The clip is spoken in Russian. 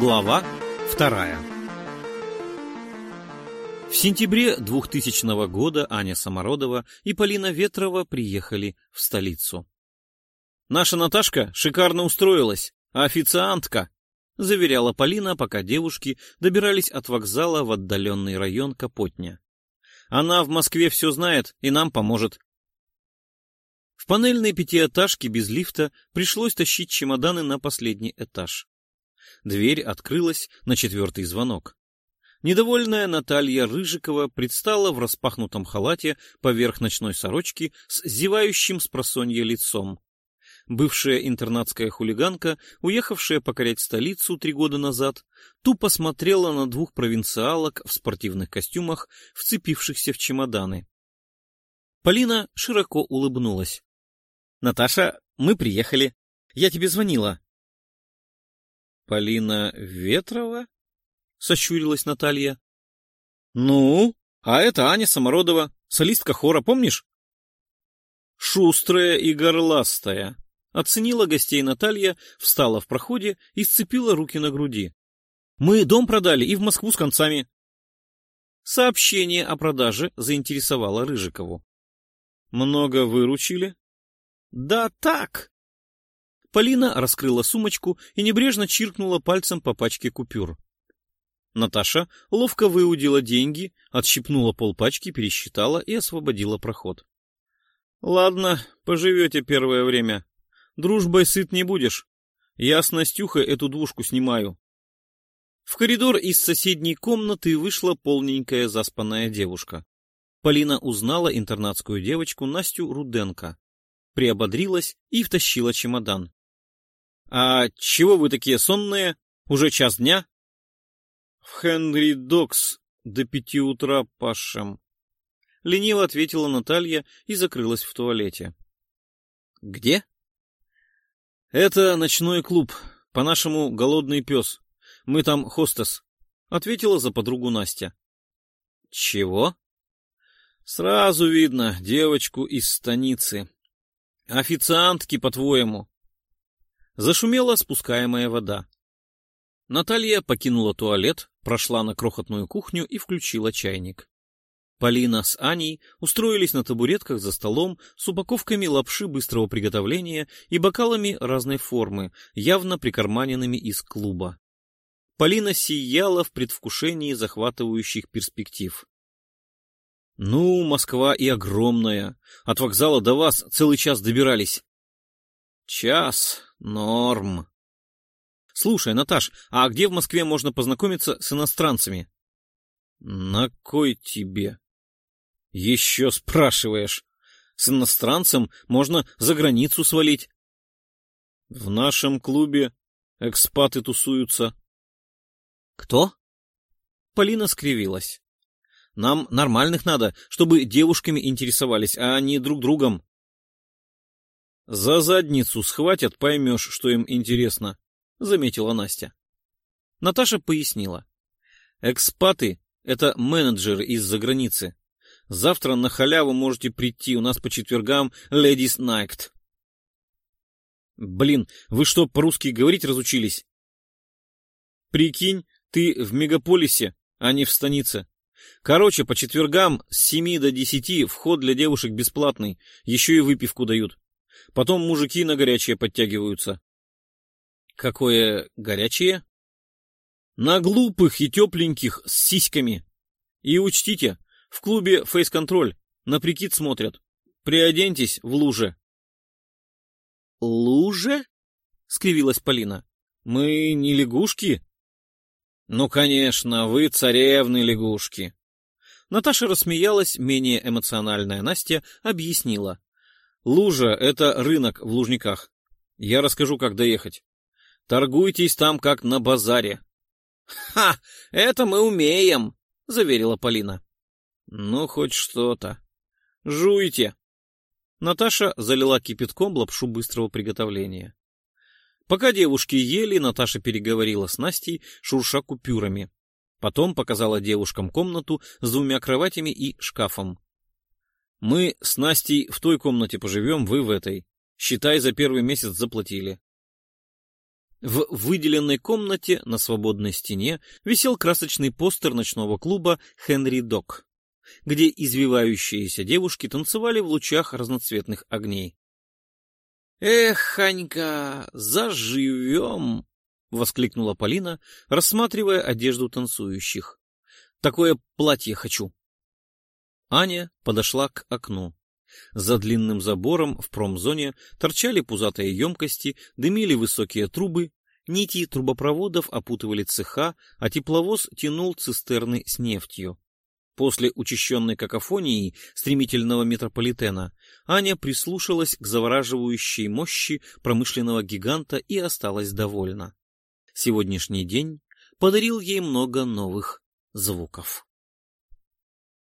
Глава вторая В сентябре 2000 года Аня Самородова и Полина Ветрова приехали в столицу. «Наша Наташка шикарно устроилась, а официантка!» — заверяла Полина, пока девушки добирались от вокзала в отдаленный район Капотня. «Она в Москве все знает и нам поможет». В панельной пятиэтажке без лифта пришлось тащить чемоданы на последний этаж. Дверь открылась на четвертый звонок. Недовольная Наталья Рыжикова предстала в распахнутом халате поверх ночной сорочки с зевающим с просонья лицом. Бывшая интернатская хулиганка, уехавшая покорять столицу три года назад, тупо смотрела на двух провинциалок в спортивных костюмах, вцепившихся в чемоданы. Полина широко улыбнулась. — Наташа, мы приехали. Я тебе звонила. — Полина Ветрова? — сощурилась Наталья. — Ну, а это Аня Самородова, солистка хора, помнишь? — Шустрая и горластая. Оценила гостей Наталья, встала в проходе и сцепила руки на груди. — Мы дом продали и в Москву с концами. Сообщение о продаже заинтересовало Рыжикову. — Много выручили? — Да так. Полина раскрыла сумочку и небрежно чиркнула пальцем по пачке купюр. Наташа ловко выудила деньги, отщипнула полпачки, пересчитала и освободила проход. — Ладно, поживете первое время. Дружбой сыт не будешь. Я с Настюхой эту двушку снимаю. В коридор из соседней комнаты вышла полненькая заспанная девушка. Полина узнала интернатскую девочку Настю Руденко. Приободрилась и втащила чемодан. — А чего вы такие сонные? Уже час дня? — В Хенри Докс до пяти утра пашем. Лениво ответила Наталья и закрылась в туалете. — Где? «Это ночной клуб, по-нашему голодный пес. Мы там хостес», — ответила за подругу Настя. «Чего?» «Сразу видно девочку из станицы. Официантки, по-твоему». Зашумела спускаемая вода. Наталья покинула туалет, прошла на крохотную кухню и включила чайник. Полина с Аней устроились на табуретках за столом с упаковками лапши быстрого приготовления и бокалами разной формы, явно прикарманенными из клуба. Полина сияла в предвкушении захватывающих перспектив. «Ну, Москва и огромная. От вокзала до вас целый час добирались». «Час. Норм». «Слушай, Наташ, а где в Москве можно познакомиться с иностранцами?» «На кой тебе?» Еще спрашиваешь. С иностранцем можно за границу свалить. В нашем клубе экспаты тусуются. Кто? Полина скривилась. Нам нормальных надо, чтобы девушками интересовались, а не друг другом. За задницу схватят, поймешь, что им интересно, заметила Настя. Наташа пояснила. Экспаты — это менеджеры из-за границы. Завтра на халяву можете прийти, у нас по четвергам Ladies Night. Блин, вы что, по-русски говорить разучились? Прикинь, ты в мегаполисе, а не в станице. Короче, по четвергам с семи до десяти вход для девушек бесплатный, еще и выпивку дают. Потом мужики на горячее подтягиваются. Какое горячее? На глупых и тепленьких с сиськами. И учтите, в клубе фейс-контроль. На прикид смотрят. Приоденьтесь в луже. — Луже? — скривилась Полина. — Мы не лягушки? — Ну, конечно, вы царевны лягушки. Наташа рассмеялась, менее эмоциональная Настя объяснила. Лужа — это рынок в Лужниках. Я расскажу, как доехать. Торгуйтесь там, как на базаре. — Ха! Это мы умеем! — заверила Полина. Ну, хоть что-то. Жуйте. Наташа залила кипятком лапшу быстрого приготовления. Пока девушки ели, Наташа переговорила с Настей, шурша купюрами. Потом показала девушкам комнату с двумя кроватями и шкафом. Мы с Настей в той комнате поживем, вы в этой. Считай, за первый месяц заплатили. В выделенной комнате на свободной стене висел красочный постер ночного клуба «Хенри Док», где извивающиеся девушки танцевали в лучах разноцветных огней. «Эх, Ханька, заживем!» — воскликнула Полина, рассматривая одежду танцующих. «Такое платье хочу!» Аня подошла к окну. За длинным забором в промзоне торчали пузатые емкости, дымили высокие трубы, нити трубопроводов опутывали цеха, а тепловоз тянул цистерны с нефтью. После учащенной какофонии стремительного метрополитена Аня прислушалась к завораживающей мощи промышленного гиганта и осталась довольна. Сегодняшний день подарил ей много новых звуков.